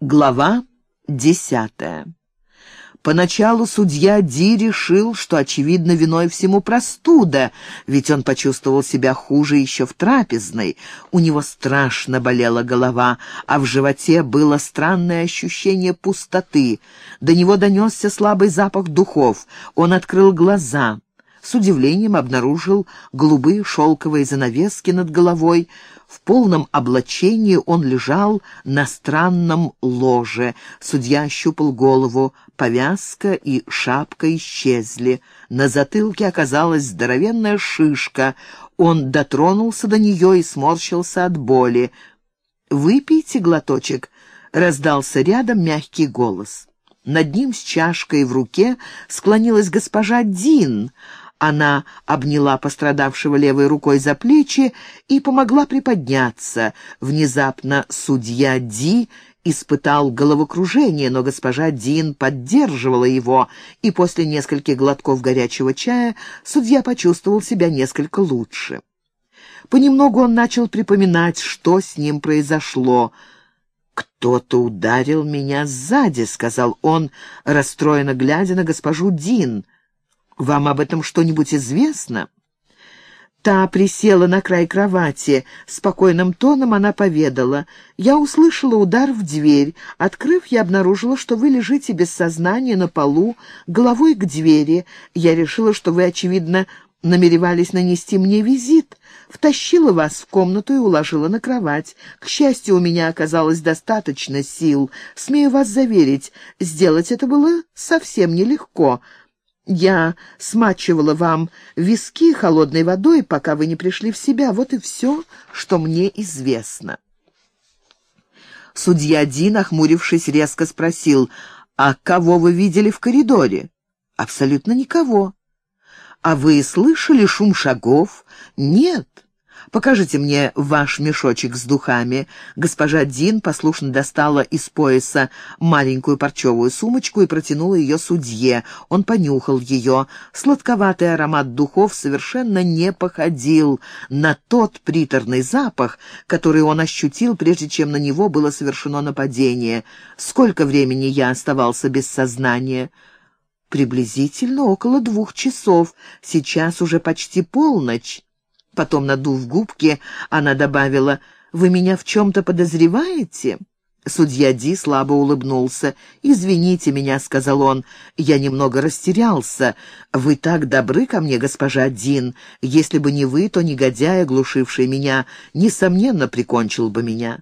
Глава десятая. Поначалу судья Ди решил, что, очевидно, виной всему простуда, ведь он почувствовал себя хуже еще в трапезной. У него страшно болела голова, а в животе было странное ощущение пустоты. До него донесся слабый запах духов. Он открыл глаза. С удивлением обнаружил голубые шелковые занавески над головой, в полном облачении он лежал на странном ложе. Судья ощупал голову, повязка и шапка исчезли. На затылке оказалась здоровенная шишка. Он дотронулся до нее и сморщился от боли. «Выпейте глоточек», — раздался рядом мягкий голос. Над ним с чашкой в руке склонилась госпожа Дин — она обняла пострадавшего левой рукой за плечи и помогла приподняться. Внезапно судья Ди испытал головокружение, но госпожа Дин поддерживала его, и после нескольких глотков горячего чая судья почувствовал себя несколько лучше. Понемногу он начал припоминать, что с ним произошло. «Кто-то ударил меня сзади», — сказал он, расстроенно глядя на госпожу Дин — «Вам об этом что-нибудь известно?» Та присела на край кровати. Спокойным тоном она поведала. «Я услышала удар в дверь. Открыв, я обнаружила, что вы лежите без сознания на полу, головой к двери. Я решила, что вы, очевидно, намеревались нанести мне визит. Втащила вас в комнату и уложила на кровать. К счастью, у меня оказалось достаточно сил. Смею вас заверить, сделать это было совсем нелегко. Я смачивала вам виски холодной водой, пока вы не пришли в себя. Вот и все, что мне известно». Судья Ди, нахмурившись, резко спросил, «А кого вы видели в коридоре?» «Абсолютно никого». «А вы слышали шум шагов?» «Нет». Покажите мне ваш мешочек с духами». Госпожа Дин послушно достала из пояса маленькую парчевую сумочку и протянула ее судье. Он понюхал ее. Сладковатый аромат духов совершенно не походил на тот приторный запах, который он ощутил, прежде чем на него было совершено нападение. «Сколько времени я оставался без сознания?» «Приблизительно около двух часов. Сейчас уже почти полночь». Потом, надув губки, она добавила, «Вы меня в чем-то подозреваете?» Судья Ди слабо улыбнулся. «Извините меня», — сказал он, — «я немного растерялся. Вы так добры ко мне, госпожа Дин. Если бы не вы, то негодяй, оглушивший меня, несомненно, прикончил бы меня».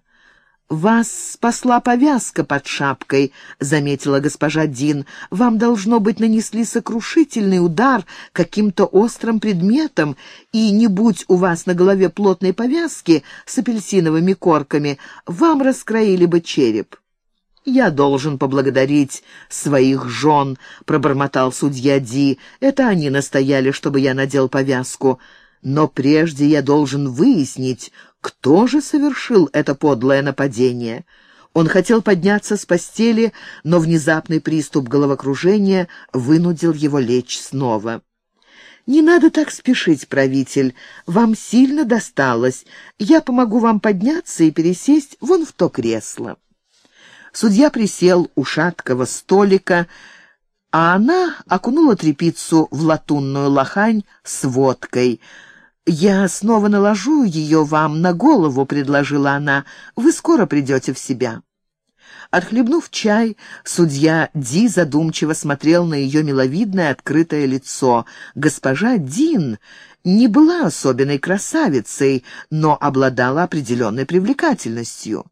«Вас спасла повязка под шапкой», — заметила госпожа Дин. «Вам, должно быть, нанесли сокрушительный удар каким-то острым предметом, и не будь у вас на голове плотной повязки с апельсиновыми корками, вам раскроили бы череп». «Я должен поблагодарить своих жен», — пробормотал судья Ди. «Это они настояли, чтобы я надел повязку. Но прежде я должен выяснить, кто же совершил это подлое нападение? Он хотел подняться с постели, но внезапный приступ головокружения вынудил его лечь снова. «Не надо так спешить, правитель. Вам сильно досталось. Я помогу вам подняться и пересесть вон в то кресло». Судья присел у шаткого столика, а она окунула трепицу в латунную лохань с водкой — «Я снова наложу ее вам на голову», — предложила она. «Вы скоро придете в себя». Отхлебнув чай, судья Ди задумчиво смотрел на ее миловидное открытое лицо. Госпожа Дин не была особенной красавицей, но обладала определенной привлекательностью.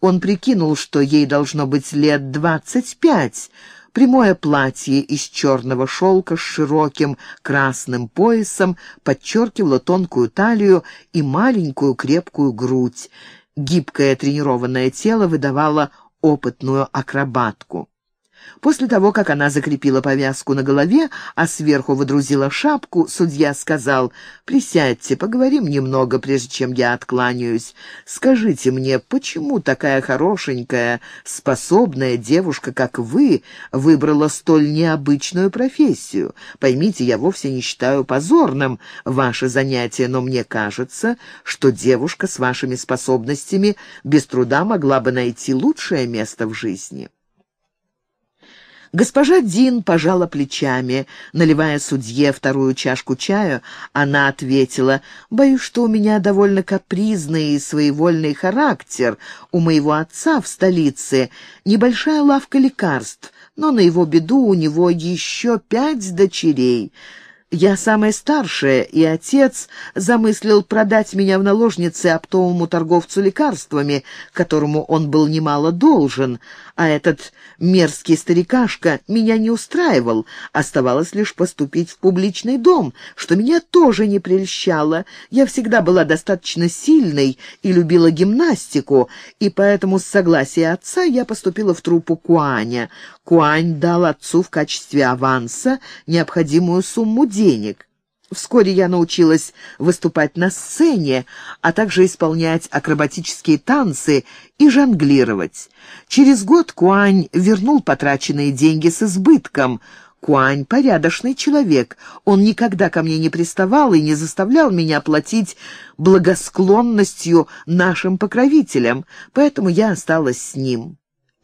Он прикинул, что ей должно быть лет двадцать пять, Прямое платье из черного шелка с широким красным поясом подчеркивало тонкую талию и маленькую крепкую грудь. Гибкое тренированное тело выдавало опытную акробатку. После того, как она закрепила повязку на голове, а сверху выдрузила шапку, судья сказал, «Присядьте, поговорим немного, прежде чем я откланяюсь. Скажите мне, почему такая хорошенькая, способная девушка, как вы, выбрала столь необычную профессию? Поймите, я вовсе не считаю позорным ваше занятие, но мне кажется, что девушка с вашими способностями без труда могла бы найти лучшее место в жизни». Госпожа Дин пожала плечами. Наливая судье вторую чашку чаю, она ответила, «Боюсь, что у меня довольно капризный и своевольный характер. У моего отца в столице небольшая лавка лекарств, но на его беду у него еще пять дочерей». Я самая старшая, и отец замыслил продать меня в наложнице оптовому торговцу лекарствами, которому он был немало должен, а этот мерзкий старикашка меня не устраивал, оставалось лишь поступить в публичный дом, что меня тоже не прельщало. Я всегда была достаточно сильной и любила гимнастику, и поэтому с согласия отца я поступила в труппу Куаня. Куань дал отцу в качестве аванса необходимую сумму денег. Вскоре я научилась выступать на сцене, а также исполнять акробатические танцы и жонглировать. Через год Куань вернул потраченные деньги с избытком. Куань — порядочный человек. Он никогда ко мне не приставал и не заставлял меня платить благосклонностью нашим покровителям, поэтому я осталась с ним.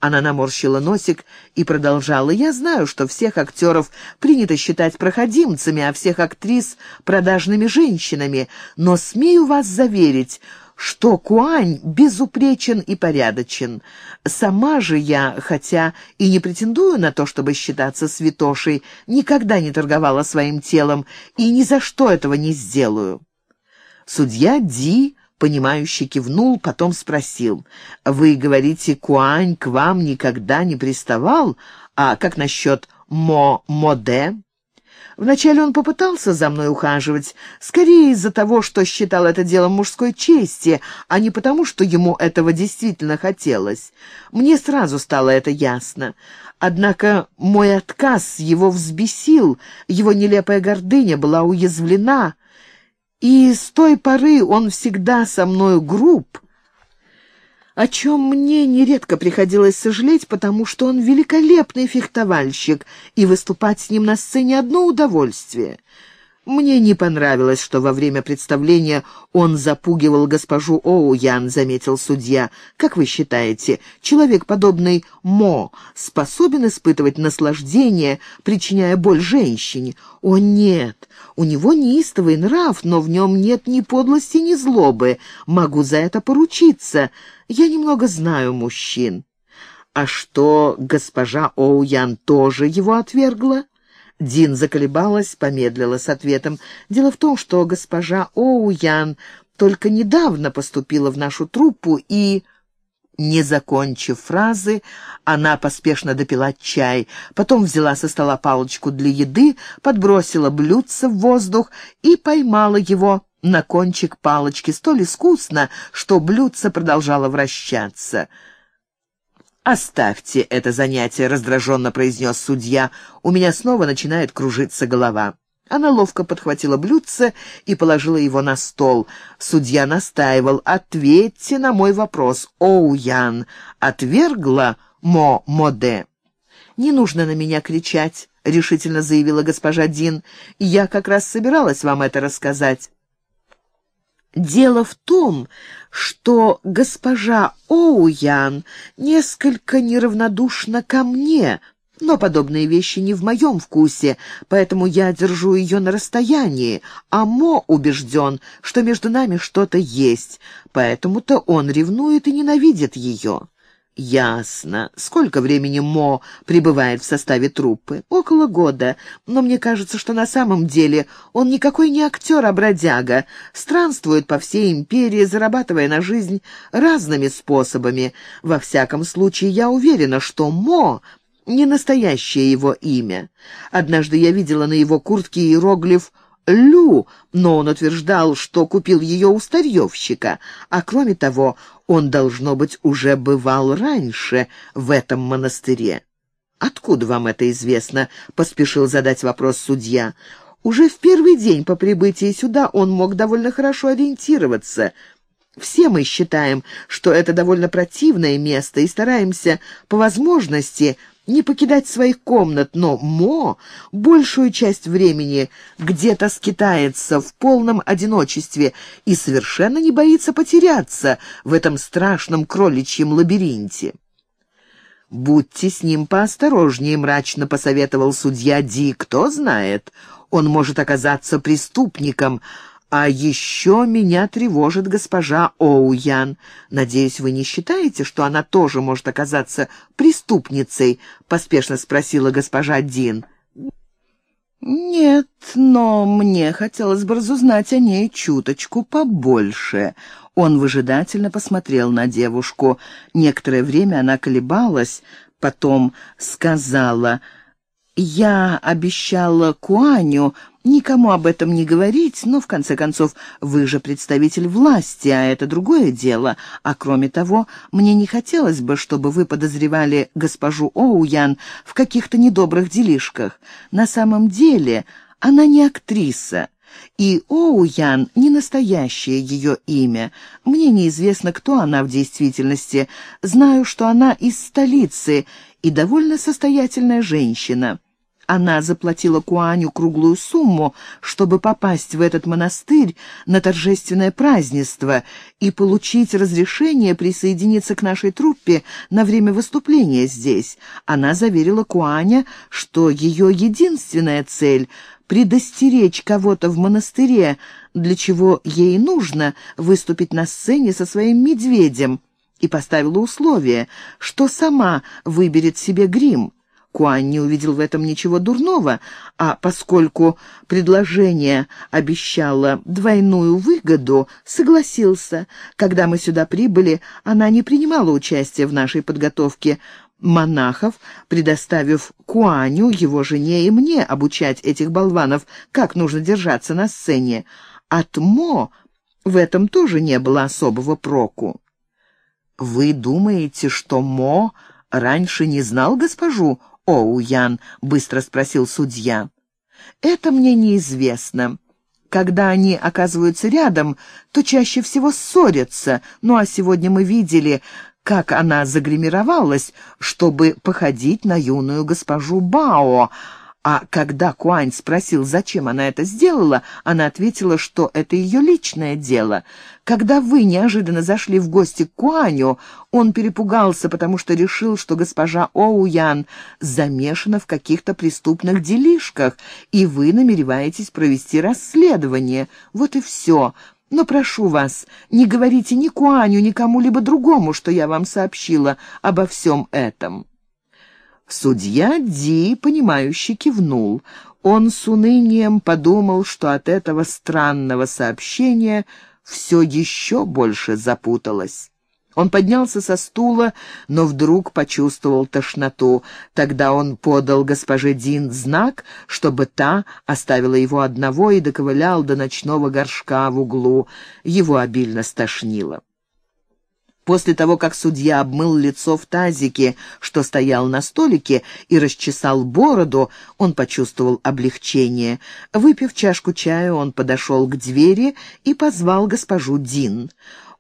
Она наморщила носик и продолжала. «Я знаю, что всех актеров принято считать проходимцами, а всех актрис — продажными женщинами, но смею вас заверить, что Куань безупречен и порядочен. Сама же я, хотя и не претендую на то, чтобы считаться святошей, никогда не торговала своим телом и ни за что этого не сделаю». Судья Ди понимающе кивнул, потом спросил. «Вы говорите, Куань к вам никогда не приставал? А как насчет Мо-Моде?» Вначале он попытался за мной ухаживать, скорее из-за того, что считал это делом мужской чести, а не потому, что ему этого действительно хотелось. Мне сразу стало это ясно. Однако мой отказ его взбесил, его нелепая гордыня была уязвлена, и с той поры он всегда со мною груб, о чем мне нередко приходилось сожалеть, потому что он великолепный фехтовальщик, и выступать с ним на сцене одно удовольствие. «Мне не понравилось, что во время представления он запугивал госпожу Оуян», — заметил судья. «Как вы считаете, человек, подобный Мо, способен испытывать наслаждение, причиняя боль женщине? О, нет, у него неистовый нрав, но в нем нет ни подлости, ни злобы. Могу за это поручиться. Я немного знаю мужчин». «А что, госпожа Оуян тоже его отвергла?» Дин заколебалась, помедлила с ответом. «Дело в том, что госпожа Оуян только недавно поступила в нашу труппу и...» Не закончив фразы, она поспешно допила чай, потом взяла со стола палочку для еды, подбросила блюдце в воздух и поймала его на кончик палочки столь искусно, что блюдце продолжало вращаться. «Оставьте это занятие», — раздраженно произнес судья. «У меня снова начинает кружиться голова». Она ловко подхватила блюдце и положила его на стол. Судья настаивал. «Ответьте на мой вопрос, Оу Ян. Отвергла Мо Моде?» «Не нужно на меня кричать», — решительно заявила госпожа Дин. «Я как раз собиралась вам это рассказать». Дело в том, что госпожа Оуян несколько неравнодушна ко мне, но подобные вещи не в моем вкусе, поэтому я держу ее на расстоянии, а Мо убежден, что между нами что-то есть, поэтому-то он ревнует и ненавидит ее. «Ясно. Сколько времени Мо пребывает в составе труппы? Около года. Но мне кажется, что на самом деле он никакой не актер, а бродяга. Странствует по всей империи, зарабатывая на жизнь разными способами. Во всяком случае, я уверена, что Мо не настоящее его имя. Однажды я видела на его куртке иероглиф Лю, но он утверждал, что купил ее у старьевщика, а кроме того, он, должно быть, уже бывал раньше в этом монастыре. «Откуда вам это известно?» — поспешил задать вопрос судья. Уже в первый день по прибытии сюда он мог довольно хорошо ориентироваться. Все мы считаем, что это довольно противное место и стараемся по возможности не покидать своих комнат, но Мо большую часть времени где-то скитается в полном одиночестве и совершенно не боится потеряться в этом страшном кроличьем лабиринте. «Будьте с ним поосторожнее», — мрачно посоветовал судья Ди. «Кто знает, он может оказаться преступником, а еще меня тревожит госпожа Оуян. Надеюсь, вы не считаете, что она тоже может оказаться преступницей?» — поспешно спросила госпожа Дин. «Нет, но мне хотелось бы разузнать о ней чуточку побольше». Он выжидательно посмотрел на девушку. Некоторое время она колебалась, потом сказала... «Я обещала Куаню никому об этом не говорить, но, в конце концов, вы же представитель власти, а это другое дело. А кроме того, мне не хотелось бы, чтобы вы подозревали госпожу Оуян в каких-то недобрых делишках. На самом деле она не актриса». И Оуян — не настоящее ее имя. Мне неизвестно, кто она в действительности. Знаю, что она из столицы и довольно состоятельная женщина. Она заплатила Куаню круглую сумму, чтобы попасть в этот монастырь на торжественное празднество и получить разрешение присоединиться к нашей труппе на время выступления здесь. Она заверила Куаня, что ее единственная цель — предостеречь кого-то в монастыре, для чего ей нужно выступить на сцене со своим медведем, и поставила условие, что сама выберет себе грим. Куан не увидел в этом ничего дурного, а поскольку предложение обещало двойную выгоду, согласился. Когда мы сюда прибыли, она не принимала участия в нашей подготовке монахов, предоставив Куаню, его жене и мне обучать этих болванов, как нужно держаться на сцене. От Мо в этом тоже не было особого проку. «Вы думаете, что Мо раньше не знал госпожу Оуян?» — быстро спросил судья. «Это мне неизвестно. Когда они оказываются рядом, то чаще всего ссорятся. Ну а сегодня мы видели, как она загримировалась, чтобы походить на юную госпожу Бао, а когда Куань спросил, зачем она это сделала, она ответила, что это ее личное дело. Когда вы неожиданно зашли в гости к Куаню, он перепугался, потому что решил, что госпожа Оуян замешана в каких-то преступных делишках, и вы намереваетесь провести расследование. Вот и все. Но прошу вас, не говорите ни Куаню, ни кому-либо другому, что я вам сообщила обо всем этом». Судья Ди, понимающе кивнул. Он с унынием подумал, что от этого странного сообщения все еще больше запуталось. Он поднялся со стула, но вдруг почувствовал тошноту. Тогда он подал госпоже Дин знак, чтобы та оставила его одного и доковылял до ночного горшка в углу. Его обильно стошнило. После того, как судья обмыл лицо в тазике, что стоял на столике, и расчесал бороду, он почувствовал облегчение. Выпив чашку чая, он подошел к двери и позвал госпожу Дин.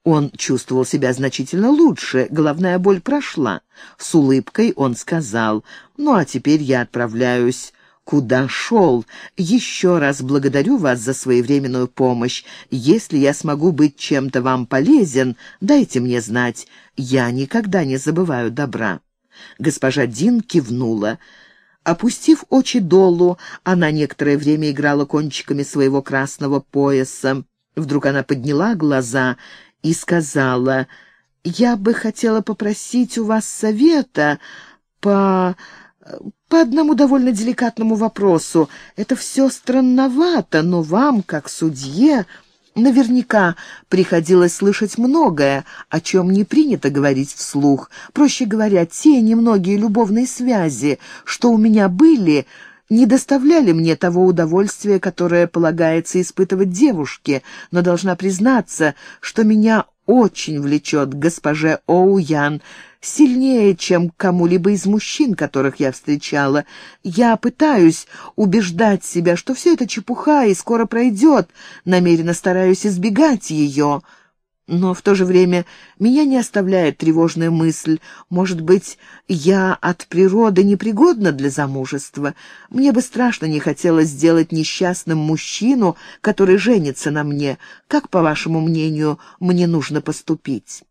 Он чувствовал себя значительно лучше, головная боль прошла. С улыбкой он сказал, «Ну а теперь я отправляюсь куда шел. Еще раз благодарю вас за своевременную помощь. Если я смогу быть чем-то вам полезен, дайте мне знать. Я никогда не забываю добра». Госпожа Дин кивнула. Опустив очи долу, она некоторое время играла кончиками своего красного пояса. Вдруг она подняла глаза и сказала, «Я бы хотела попросить у вас совета по по одному довольно деликатному вопросу. Это все странновато, но вам, как судье, наверняка приходилось слышать многое, о чем не принято говорить вслух. Проще говоря, те немногие любовные связи, что у меня были, не доставляли мне того удовольствия, которое полагается испытывать девушке, но должна признаться, что меня очень влечет к госпоже Оуян, сильнее, чем кому-либо из мужчин, которых я встречала. Я пытаюсь убеждать себя, что все это чепуха и скоро пройдет, намеренно стараюсь избегать ее». Но в то же время меня не оставляет тревожная мысль. Может быть, я от природы непригодна для замужества. Мне бы страшно не хотелось сделать несчастным мужчину, который женится на мне. Как, по вашему мнению, мне нужно поступить?»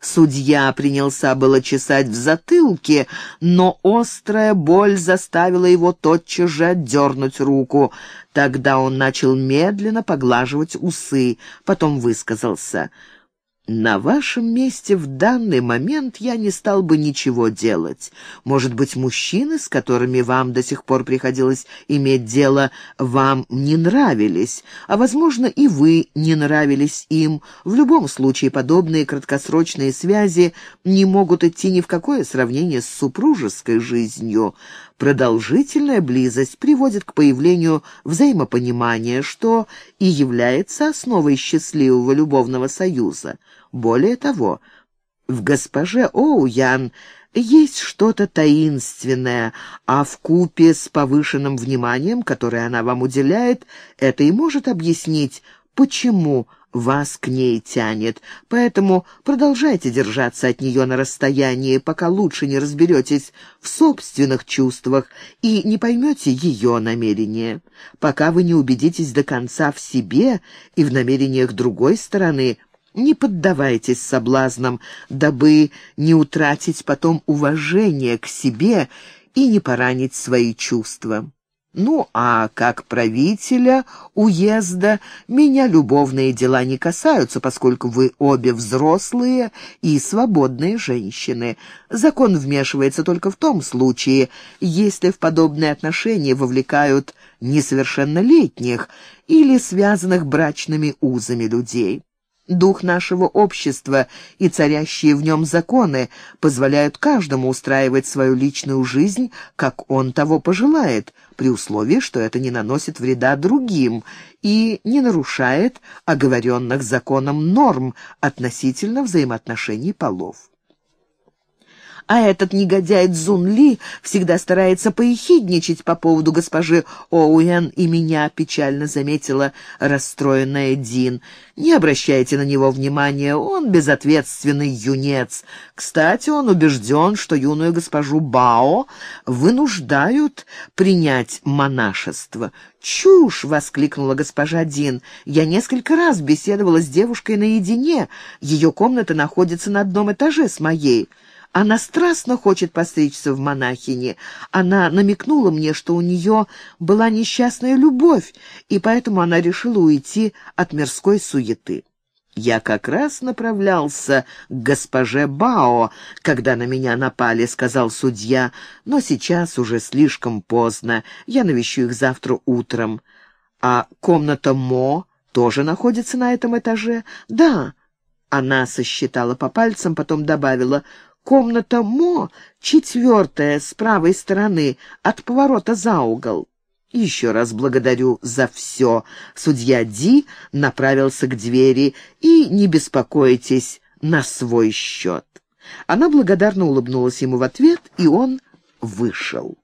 Судья принялся было чесать в затылке, но острая боль заставила его тотчас же отдернуть руку. Тогда он начал медленно поглаживать усы, потом высказался — на вашем месте в данный момент я не стал бы ничего делать. Может быть, мужчины, с которыми вам до сих пор приходилось иметь дело, вам не нравились, а, возможно, и вы не нравились им. В любом случае, подобные краткосрочные связи не могут идти ни в какое сравнение с супружеской жизнью. Продолжительная близость приводит к появлению взаимопонимания, что и является основой счастливого любовного союза. Более того, в госпоже Оуян есть что-то таинственное, а в купе с повышенным вниманием, которое она вам уделяет, это и может объяснить, почему вас к ней тянет, поэтому продолжайте держаться от нее на расстоянии, пока лучше не разберетесь в собственных чувствах и не поймете ее намерения. Пока вы не убедитесь до конца в себе и в намерениях другой стороны, не поддавайтесь соблазнам, дабы не утратить потом уважение к себе и не поранить свои чувства. Ну, а как правителя уезда меня любовные дела не касаются, поскольку вы обе взрослые и свободные женщины. Закон вмешивается только в том случае, если в подобные отношения вовлекают несовершеннолетних или связанных брачными узами людей. Дух нашего общества и царящие в нем законы позволяют каждому устраивать свою личную жизнь, как он того пожелает, при условии, что это не наносит вреда другим и не нарушает оговоренных законом норм относительно взаимоотношений полов. А этот негодяй Цзун Ли всегда старается поехидничать по поводу госпожи Оуэн и меня, печально заметила расстроенная Дин. Не обращайте на него внимания, он безответственный юнец. Кстати, он убежден, что юную госпожу Бао вынуждают принять монашество. «Чушь!» — воскликнула госпожа Дин. «Я несколько раз беседовала с девушкой наедине. Ее комната находится на одном этаже с моей». Она страстно хочет постричься в монахини. Она намекнула мне, что у нее была несчастная любовь, и поэтому она решила уйти от мирской суеты. «Я как раз направлялся к госпоже Бао, когда на меня напали», — сказал судья, «но сейчас уже слишком поздно. Я навещу их завтра утром. А комната Мо тоже находится на этом этаже?» «Да». Она сосчитала по пальцам, потом добавила, Комната Мо, четвертая с правой стороны, от поворота за угол. «Еще раз благодарю за все». Судья Ди направился к двери. «И не беспокойтесь на свой счет». Она благодарно улыбнулась ему в ответ, и он вышел.